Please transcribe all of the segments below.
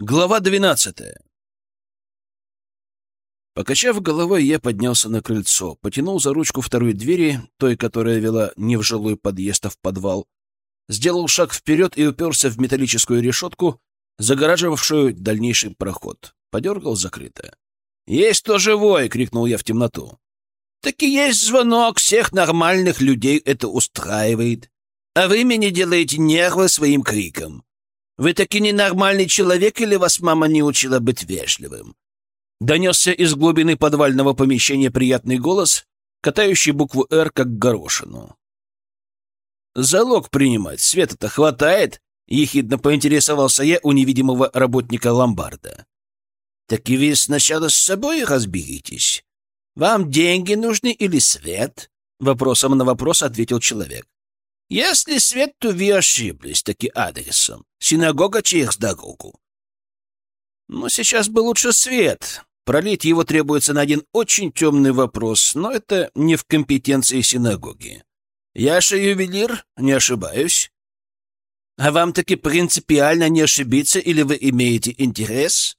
Глава двенадцатая. Покачав головой, я поднялся на крыльцо, потянул за ручку второй двери, той, которая вела не в жилой подъезд, а в подвал, сделал шаг вперед и уперся в металлическую решетку, загораживавшую дальнейший проход. Подергал закрыто. «Есть кто живой!» — крикнул я в темноту. «Так и есть звонок, всех нормальных людей это устраивает. А вы мне делаете нервы своим криком. Вы таки ненормальный человек или вас мама не учила быть вежливым?» Донесся из глубины подвального помещения приятный голос, катающий букву «Р» как горошину. «Залог принимать света-то хватает?» — ехидно поинтересовался я у невидимого работника ломбарда. «Так и вы сначала с собой разберитесь. Вам деньги нужны или свет?» Вопросом на вопрос ответил человек. Если свет, то вы ошиблись таки адресом. Синагога через дорогу. Но сейчас бы лучше свет. Пролить его требуется на один очень темный вопрос, но это не в компетенции синагоги. Яша ювелир, не ошибаюсь. А вам таки принципиально не ошибиться, или вы имеете интерес?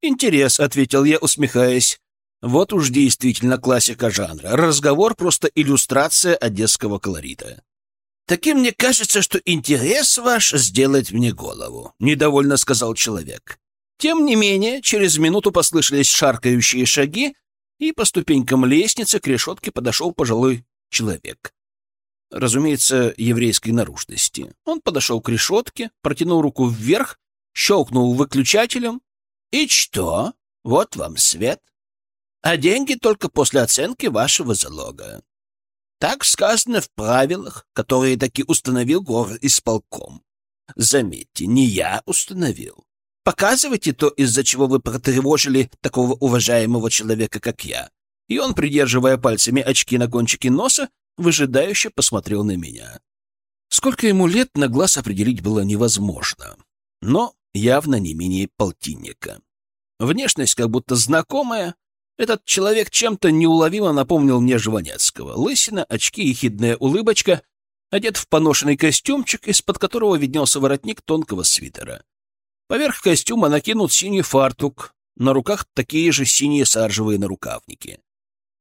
Интерес, — ответил я, усмехаясь. Вот уж действительно классика жанра. Разговор — просто иллюстрация одесского колорита. «Таким мне кажется, что интерес ваш сделает мне голову», — недовольно сказал человек. Тем не менее, через минуту послышались шаркающие шаги, и по ступенькам лестницы к решетке подошел пожилой человек. Разумеется, еврейской наружности. Он подошел к решетке, протянул руку вверх, щелкнул выключателем. «И что? Вот вам свет. А деньги только после оценки вашего залога. Так сказано в правилах, которые таки установил город исполком. Заметьте, не я установил. Показывайте то, из-за чего вы протревожили такого уважаемого человека, как я. И он, придерживая пальцами очки на кончике носа, выжидающе посмотрел на меня. Сколько ему лет, на глаз определить было невозможно, но явно не менее полтинника. Внешность как будто знакомая, этот человек чем-то неуловимо напомнил мне Жванецкого. Лысина, очки и хидная улыбочка, одет в поношенный костюмчик, из-под которого виднелся воротник тонкого свитера. Поверх костюма накинут синий фартук, на руках такие же синие саржевые нарукавники.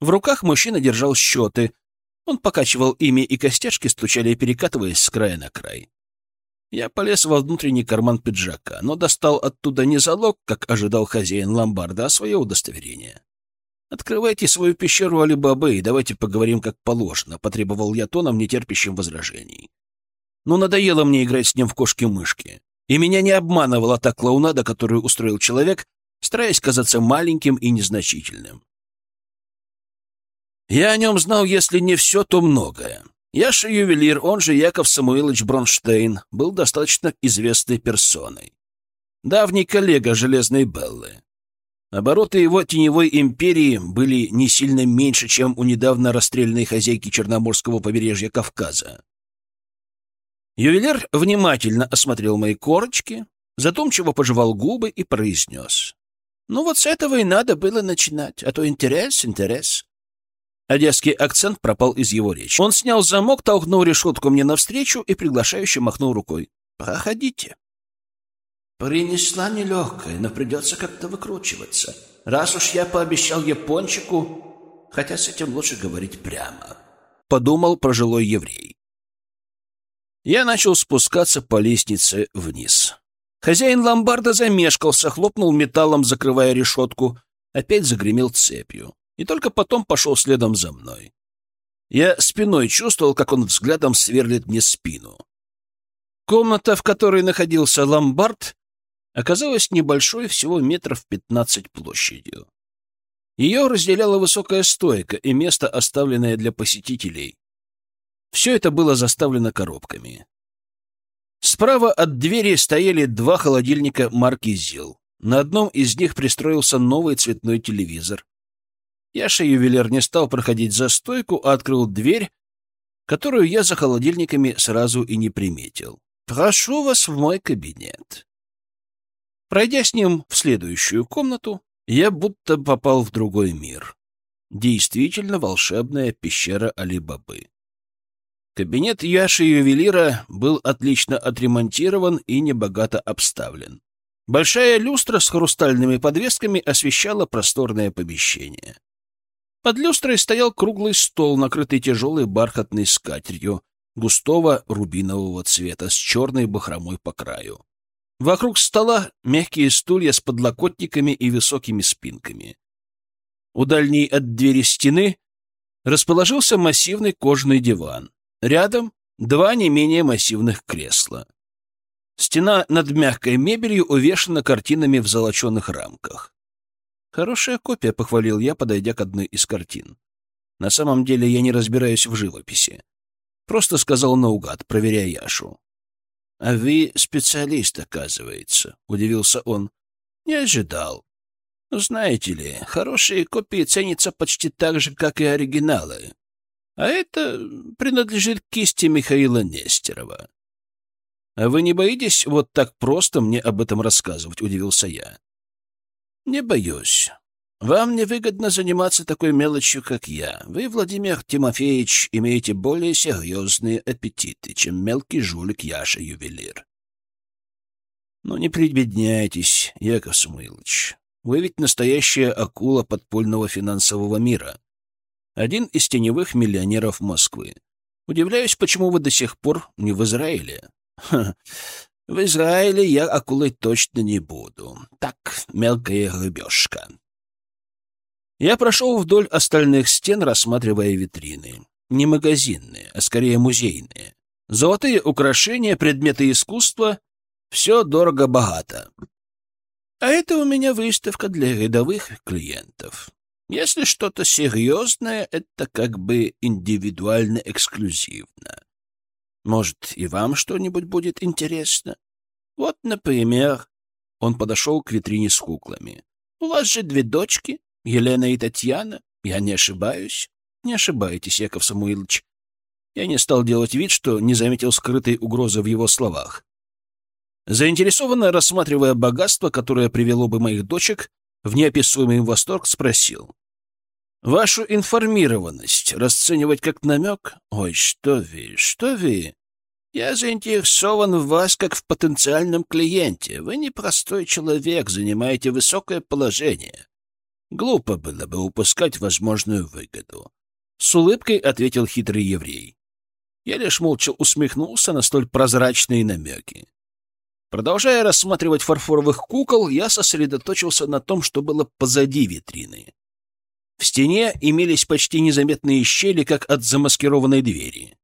В руках мужчина держал счеты. Он покачивал ими, и костяшки стучали, перекатываясь с края на край. Я полез во внутренний карман пиджака, но достал оттуда не залог, как ожидал хозяин ломбарда, а свое удостоверение. «Открывайте свою пещеру Али-Бабы и давайте поговорим как положено», — потребовал я тоном, нетерпящим возражений. Но надоело мне играть с ним в кошки-мышки. И меня не обманывала та клоунада, которую устроил человек, стараясь казаться маленьким и незначительным. Я о нем знал, если не все, то многое. Яша ювелир, он же Яков Самуилович Бронштейн, был достаточно известной персоной. Давний коллега Железной Беллы. Обороты его теневой империи были не сильно меньше, чем у недавно расстрелянной хозяйки Черноморского побережья Кавказа. Ювелир внимательно осмотрел мои корочки, задумчиво пожевал губы и произнес. «Ну вот с этого и надо было начинать, а то интерес, интерес». Одесский акцент пропал из его речи. Он снял замок, толкнул решетку мне навстречу и приглашающе махнул рукой. «Проходите». Принесла нелегкая, но придется как-то выкручиваться. Раз уж я пообещал япончику, хотя с этим лучше говорить прямо. Подумал пожилой еврей. Я начал спускаться по лестнице вниз. Хозяин ломбарда замешкался, хлопнул металлом, закрывая решетку, опять загремел цепью. И только потом пошел следом за мной. Я спиной чувствовал, как он взглядом сверлит мне спину. Комната, в которой находился ломбард, оказалась небольшой, всего метров пятнадцать площадью. Ее разделяла высокая стойка и место, оставленное для посетителей. Все это было заставлено коробками. Справа от двери стояли два холодильника марки «Зил». На одном из них пристроился новый цветной телевизор. Яша-ювелир не стал проходить за стойку, а открыл дверь, которую я за холодильниками сразу и не приметил. «Прошу вас в мой кабинет». Пройдя с ним в следующую комнату, я будто попал в другой мир. Действительно волшебная пещера Али-Бабы. Кабинет Яши ювелира был отлично отремонтирован и небогато обставлен. Большая люстра с хрустальными подвесками освещала просторное помещение. Под люстрой стоял круглый стол, накрытый тяжелой бархатной скатертью густого рубинового цвета с черной бахромой по краю. Вокруг стола мягкие стулья с подлокотниками и высокими спинками. У дальней от двери стены расположился массивный кожаный диван. Рядом два не менее массивных кресла. Стена над мягкой мебелью увешана картинами в золоченых рамках. Хорошая копия, — похвалил я, подойдя к одной из картин. На самом деле я не разбираюсь в живописи. Просто сказал наугад, проверяя Яшу. — А вы специалист, оказывается, — удивился он. — Не ожидал. Знаете ли, хорошие копии ценятся почти так же, как и оригиналы. А это принадлежит кисти Михаила Нестерова. «А вы не боитесь вот так просто мне об этом рассказывать?» — удивился я. «Не боюсь. Вам невыгодно заниматься такой мелочью, как я. Вы, Владимир Тимофеевич, имеете более серьезные аппетиты, чем мелкий жулик Яша-ювелир». «Ну, не прибедняйтесь, Яков Самуилович. Вы ведь настоящая акула подпольного финансового мира. Один из теневых миллионеров Москвы. Удивляюсь, почему вы до сих пор не в Израиле. В Израиле я акулой точно не буду. Так, мелкая рыбешка. Я прошел вдоль остальных стен, рассматривая витрины. Не магазинные, а скорее музейные. Золотые украшения, предметы искусства — все дорого-богато. А это у меня выставка для рядовых клиентов. Если что-то серьезное, это как бы индивидуально эксклюзивно. Может, и вам что-нибудь будет интересно? Вот, например, он подошел к витрине с куклами. У вас же две дочки, Елена и Татьяна. Я не ошибаюсь? Не ошибаетесь, Яков Самуилович. Я не стал делать вид, что не заметил скрытой угрозы в его словах. Заинтересованно рассматривая богатство, которое привело бы моих дочек в неописуемый восторг, спросил. Вашу информированность расценивать как намек? Ой, что вы, что вы? Я заинтересован в вас как в потенциальном клиенте. Вы непростой человек, занимаете высокое положение. Глупо было бы упускать возможную выгоду. С улыбкой ответил хитрый еврей. Я лишь молча усмехнулся на столь прозрачные намеки. Продолжая рассматривать фарфоровых кукол, я сосредоточился на том, что было позади витрины. В стене имелись почти незаметные щели, как от замаскированной двери.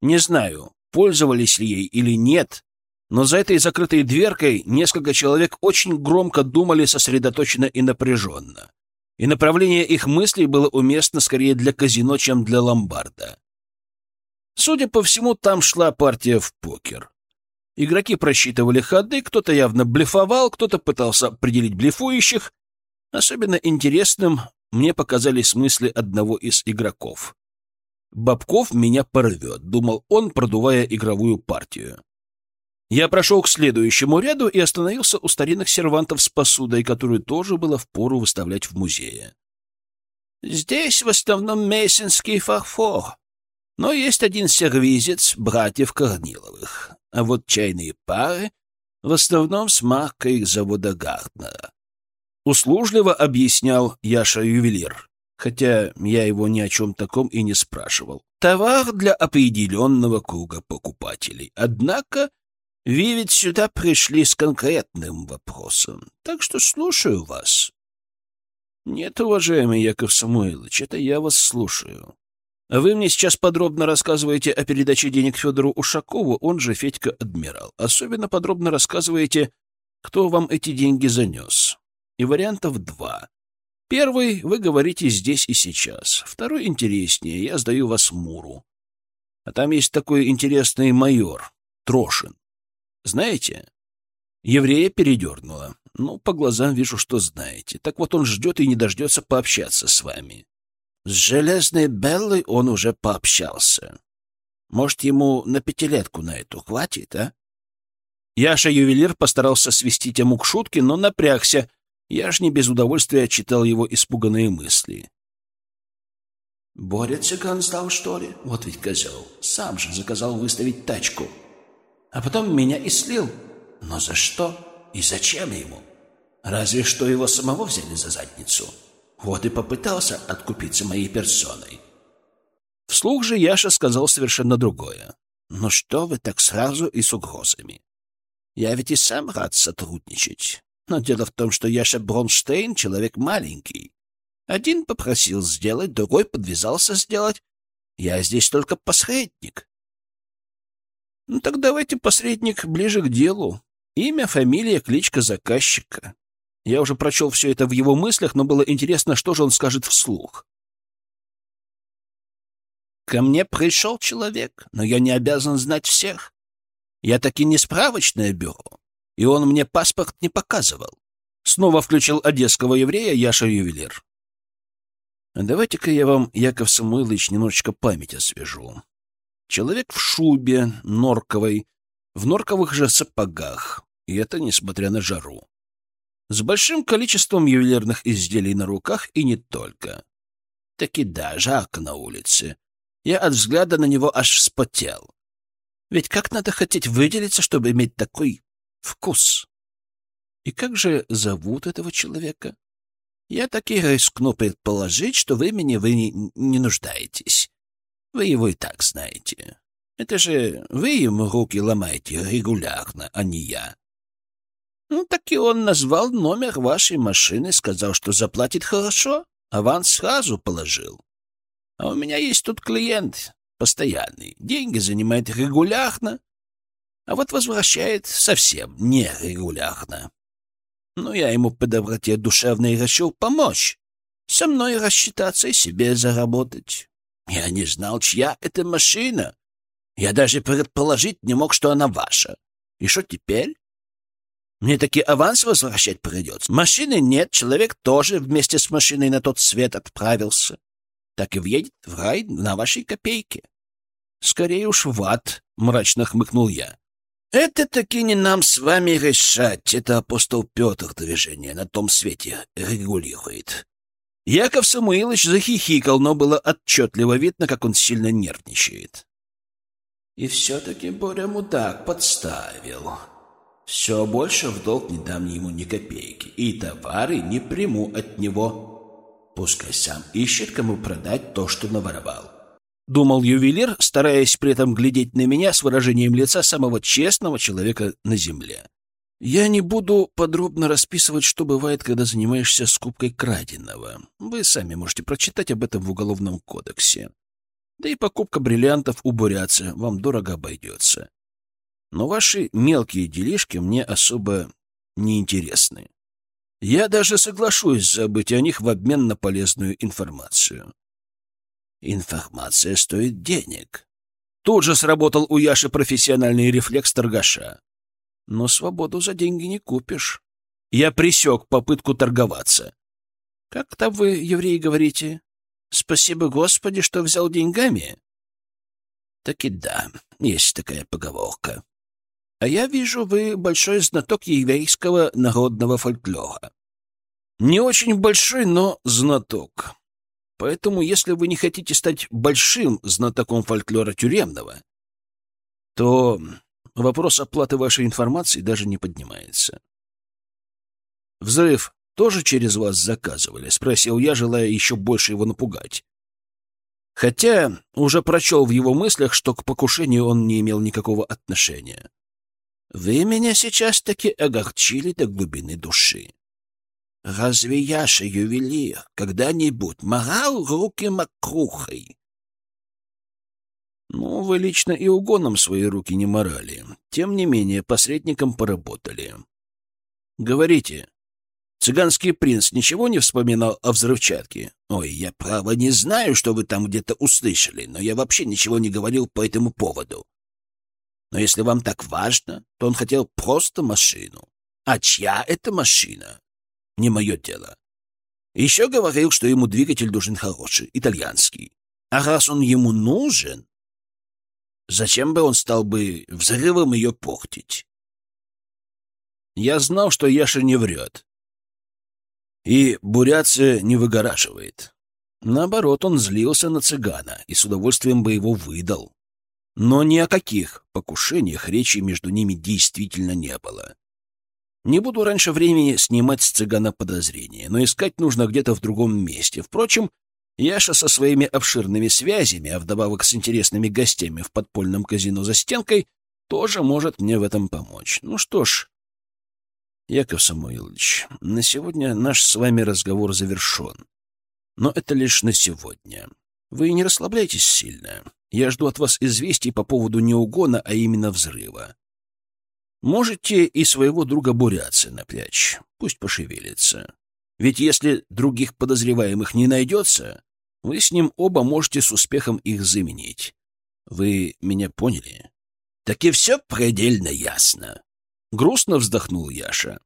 Не знаю, пользовались ли ей или нет, но за этой закрытой дверкой несколько человек очень громко думали сосредоточенно и напряженно. И направление их мыслей было уместно скорее для казино, чем для ломбарда. Судя по всему, там шла партия в покер. Игроки просчитывали ходы, кто-то явно блефовал, кто-то пытался определить блефующих. Особенно интересным мне показались мысли одного из игроков. «Бобков меня порвет», — думал он, продувая игровую партию. Я прошел к следующему ряду и остановился у старинных сервантов с посудой, которую тоже было впору выставлять в музее. Здесь в основном мессинский фарфор, но есть один сервизец братьев Корниловых, а вот чайные пары в основном с маркой завода Гартнера. Услужливо объяснял Яша-ювелир, хотя я его ни о чем таком и не спрашивал. Товар для определенного круга покупателей. Однако вы ведь сюда пришли с конкретным вопросом, так что слушаю вас. Нет, уважаемый Яков Самуилович, это я вас слушаю. Вы мне сейчас подробно рассказываете о передаче денег Федору Ушакову, он же Федька Адмирал. Особенно подробно рассказываете, кто вам эти деньги занес и вариантов два. Первый вы говорите здесь и сейчас. Второй интереснее, я сдаю вас Муру. А там есть такой интересный майор, Трошин. Знаете? Еврея передернуло. Ну, по глазам вижу, что знаете. Так вот он ждет и не дождется пообщаться с вами. С Железной Беллой он уже пообщался. Может, ему на пятилетку на эту хватит, а? Яша-ювелир постарался свести тему к шутке, но напрягся, я ж не без удовольствия читал его испуганные мысли. «Боря цыган что ли? Вот ведь козел. Сам же заказал выставить тачку. А потом меня и слил. Но за что? И зачем ему? Разве что его самого взяли за задницу. Вот и попытался откупиться моей персоной. Вслух же Яша сказал совершенно другое. «Ну что вы так сразу и с угрозами? Я ведь и сам рад сотрудничать. Но дело в том, что Яша Бронштейн — человек маленький. Один попросил сделать, другой подвязался сделать. Я здесь только посредник. Ну так давайте посредник ближе к делу. Имя, фамилия, кличка заказчика. Я уже прочел все это в его мыслях, но было интересно, что же он скажет вслух. Ко мне пришел человек, но я не обязан знать всех. Я таки не справочное бюро, и он мне паспорт не показывал. Снова включил одесского еврея Яша-ювелир. Давайте-ка я вам, Яков Самойлович, немножечко память освежу. Человек в шубе норковой, в норковых же сапогах, и это несмотря на жару. С большим количеством ювелирных изделий на руках и не только. Таки да, жарко на улице. Я от взгляда на него аж вспотел. Ведь как надо хотеть выделиться, чтобы иметь такой вкус? И как же зовут этого человека? Я таки рискну предположить, что в имени вы не, не нуждаетесь. Вы его и так знаете. Это же вы ему руки ломаете регулярно, а не я. Ну, так и он назвал номер вашей машины, сказал, что заплатит хорошо, аванс сразу положил. А у меня есть тут клиент постоянный, деньги занимает регулярно, а вот возвращает совсем нерегулярно. Ну, я ему по доброте душевной решил помочь, со мной рассчитаться и себе заработать. Я не знал, чья это машина. Я даже предположить не мог, что она ваша. И что теперь? Мне таки аванс возвращать придется. Машины нет, человек тоже вместе с машиной на тот свет отправился. Так и въедет в рай на вашей копейке. Скорее уж в ад, — мрачно хмыкнул я. Это таки не нам с вами решать. Это апостол Петр движение на том свете регулирует. Яков Самуилович захихикал, но было отчетливо видно, как он сильно нервничает. И все-таки Боря мудак подставил. Все больше в долг не дам ему ни копейки, и товары не приму от него. Пускай сам ищет, кому продать то, что наворовал. Думал ювелир, стараясь при этом глядеть на меня с выражением лица самого честного человека на земле. Я не буду подробно расписывать, что бывает, когда занимаешься скупкой краденого. Вы сами можете прочитать об этом в Уголовном кодексе. Да и покупка бриллиантов у бурятца вам дорого обойдется. Но ваши мелкие делишки мне особо не интересны. Я даже соглашусь забыть о них в обмен на полезную информацию. Информация стоит денег. Тут же сработал у Яши профессиональный рефлекс торгаша. Но свободу за деньги не купишь. Я присек попытку торговаться. Как там вы, евреи, говорите? Спасибо Господи, что взял деньгами? Так и да, есть такая поговорка. А я вижу, вы большой знаток еврейского народного фольклора. Не очень большой, но знаток. Поэтому, если вы не хотите стать большим знатоком фольклора тюремного, то вопрос оплаты вашей информации даже не поднимается. «Взрыв тоже через вас заказывали?» — спросил я, желая еще больше его напугать. Хотя уже прочел в его мыслях, что к покушению он не имел никакого отношения. «Вы меня сейчас таки огорчили до глубины души. Разве Яша ювелир когда-нибудь морал руки макрухой? Ну, вы лично и угоном свои руки не морали. Тем не менее, посредником поработали. Говорите, цыганский принц ничего не вспоминал о взрывчатке? Ой, я право не знаю, что вы там где-то услышали, но я вообще ничего не говорил по этому поводу. Но если вам так важно, то он хотел просто машину. А чья это машина? Не мое дело. Еще говорил, что ему двигатель должен хороший, итальянский. А раз он ему нужен, Зачем бы он стал бы взрывом ее портить? Я знал, что Яша не врет. И буряция не выгораживает. Наоборот, он злился на цыгана и с удовольствием бы его выдал. Но ни о каких покушениях речи между ними действительно не было. Не буду раньше времени снимать с цыгана подозрения, но искать нужно где-то в другом месте. Впрочем, Яша со своими обширными связями, а вдобавок с интересными гостями в подпольном казино за стенкой, тоже может мне в этом помочь. Ну что ж, Яков Самуилович, на сегодня наш с вами разговор завершен. Но это лишь на сегодня. Вы не расслабляйтесь сильно. Я жду от вас известий по поводу не угона, а именно взрыва. Можете и своего друга Буряцы напрячь. Пусть пошевелится. Ведь если других подозреваемых не найдется, вы с ним оба можете с успехом их заменить. Вы меня поняли? Так и все предельно ясно. Грустно вздохнул Яша.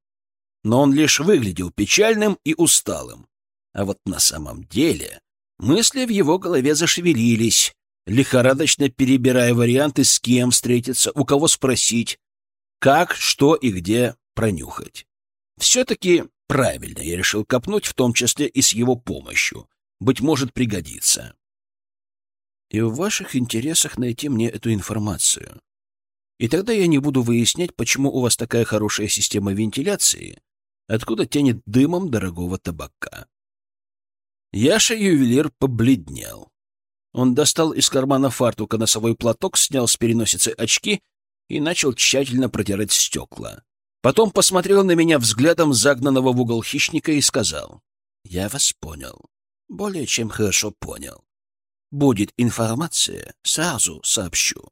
Но он лишь выглядел печальным и усталым. А вот на самом деле мысли в его голове зашевелились, лихорадочно перебирая варианты, с кем встретиться, у кого спросить, как, что и где пронюхать. Все-таки правильно я решил копнуть, в том числе и с его помощью. Быть может, пригодится. И в ваших интересах найти мне эту информацию. И тогда я не буду выяснять, почему у вас такая хорошая система вентиляции, откуда тянет дымом дорогого табака. Яша-ювелир побледнел. Он достал из кармана фартука носовой платок, снял с переносицы очки и начал тщательно протирать стекла. Потом посмотрел на меня взглядом загнанного в угол хищника и сказал, «Я вас понял. Более чем хорошо понял. Будет информация, сразу сообщу».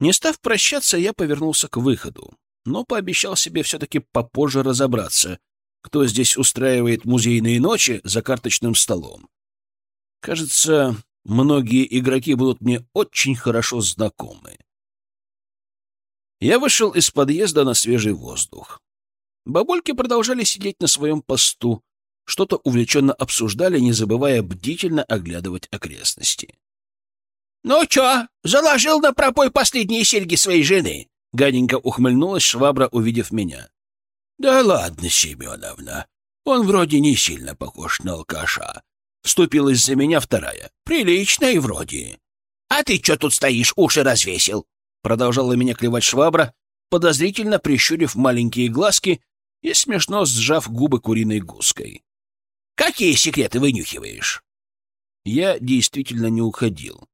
Не став прощаться, я повернулся к выходу, но пообещал себе все-таки попозже разобраться, кто здесь устраивает музейные ночи за карточным столом. Кажется, многие игроки будут мне очень хорошо знакомы. Я вышел из подъезда на свежий воздух. Бабульки продолжали сидеть на своем посту, что-то увлеченно обсуждали, не забывая бдительно оглядывать окрестности. «Ну чё, заложил на пропой последние серьги своей жены?» Гаденько ухмыльнулась швабра, увидев меня. «Да ладно, Семеновна, он вроде не сильно похож на алкаша». Вступилась за меня вторая. «Прилично и вроде». «А ты чё тут стоишь, уши развесил?» Продолжала меня клевать швабра, подозрительно прищурив маленькие глазки и смешно сжав губы куриной гуской. «Какие секреты вынюхиваешь?» Я действительно не уходил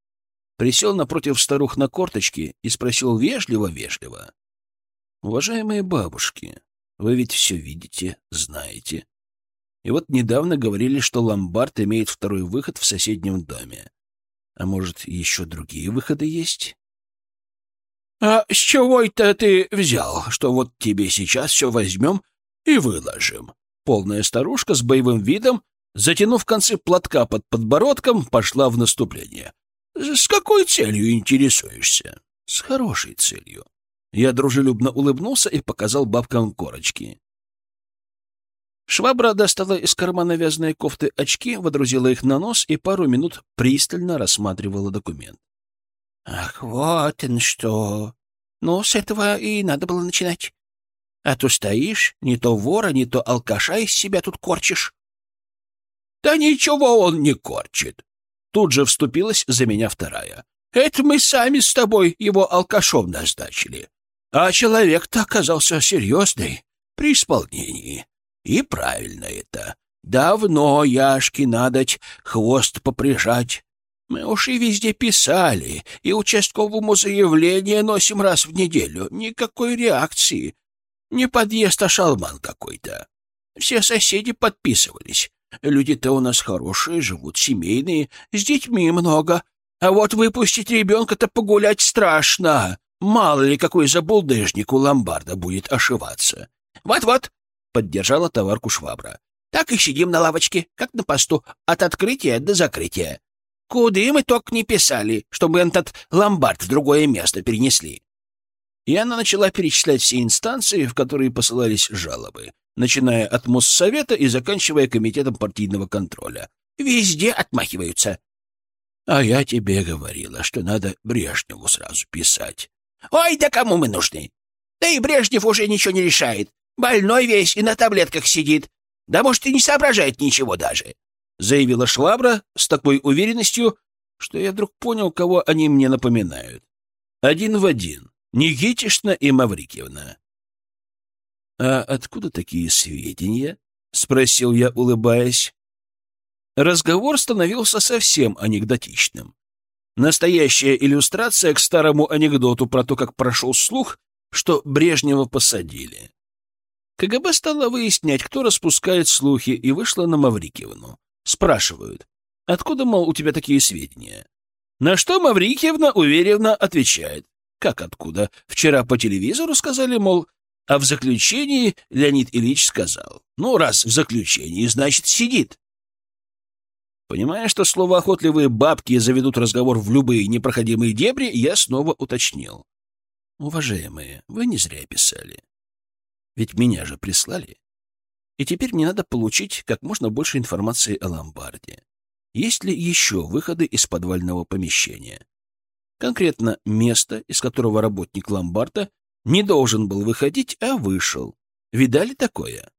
присел напротив старух на корточки и спросил вежливо-вежливо. «Уважаемые бабушки, вы ведь все видите, знаете. И вот недавно говорили, что ломбард имеет второй выход в соседнем доме. А может, еще другие выходы есть?» «А с чего это ты взял, что вот тебе сейчас все возьмем и выложим?» Полная старушка с боевым видом, затянув концы платка под подбородком, пошла в наступление. С какой целью интересуешься? С хорошей целью. Я дружелюбно улыбнулся и показал бабкам корочки. Швабра достала из кармана вязаные кофты очки, водрузила их на нос и пару минут пристально рассматривала документ. — Ах, вот он что! Ну, с этого и надо было начинать. А то стоишь, не то вора, не то алкаша из себя тут корчишь. — Да ничего он не корчит. Тут же вступилась за меня вторая. «Это мы сами с тобой его алкашом назначили. А человек-то оказался серьезный при исполнении. И правильно это. Давно Яшке надоть хвост поприжать. Мы уж и везде писали, и участковому заявление носим раз в неделю. Никакой реакции. Не подъезд, а шалман какой-то. Все соседи подписывались. Люди-то у нас хорошие, живут семейные, с детьми много. А вот выпустить ребенка-то погулять страшно. Мало ли какой забулдыжник у ломбарда будет ошиваться. Вот-вот, — поддержала товарку швабра. Так и сидим на лавочке, как на посту, от открытия до закрытия. Куды мы только не писали, чтобы этот ломбард в другое место перенесли. И она начала перечислять все инстанции, в которые посылались жалобы начиная от Моссовета и заканчивая комитетом партийного контроля. Везде отмахиваются. А я тебе говорила, что надо Брежневу сразу писать. Ой, да кому мы нужны? Да и Брежнев уже ничего не решает. Больной весь и на таблетках сидит. Да может и не соображает ничего даже. Заявила Швабра с такой уверенностью, что я вдруг понял, кого они мне напоминают. Один в один. Никитишна и Маврикиевна. «А откуда такие сведения?» — спросил я, улыбаясь. Разговор становился совсем анекдотичным. Настоящая иллюстрация к старому анекдоту про то, как прошел слух, что Брежнева посадили. КГБ стало выяснять, кто распускает слухи, и вышла на Маврикиевну. Спрашивают, откуда, мол, у тебя такие сведения? На что Маврикиевна уверенно отвечает. Как откуда? Вчера по телевизору сказали, мол, а в заключении Леонид Ильич сказал. Ну, раз в заключении, значит, сидит. Понимая, что словоохотливые бабки заведут разговор в любые непроходимые дебри, я снова уточнил. Уважаемые, вы не зря писали. Ведь меня же прислали. И теперь мне надо получить как можно больше информации о ломбарде. Есть ли еще выходы из подвального помещения? Конкретно место, из которого работник ломбарда не должен был выходить, а вышел. Видали такое?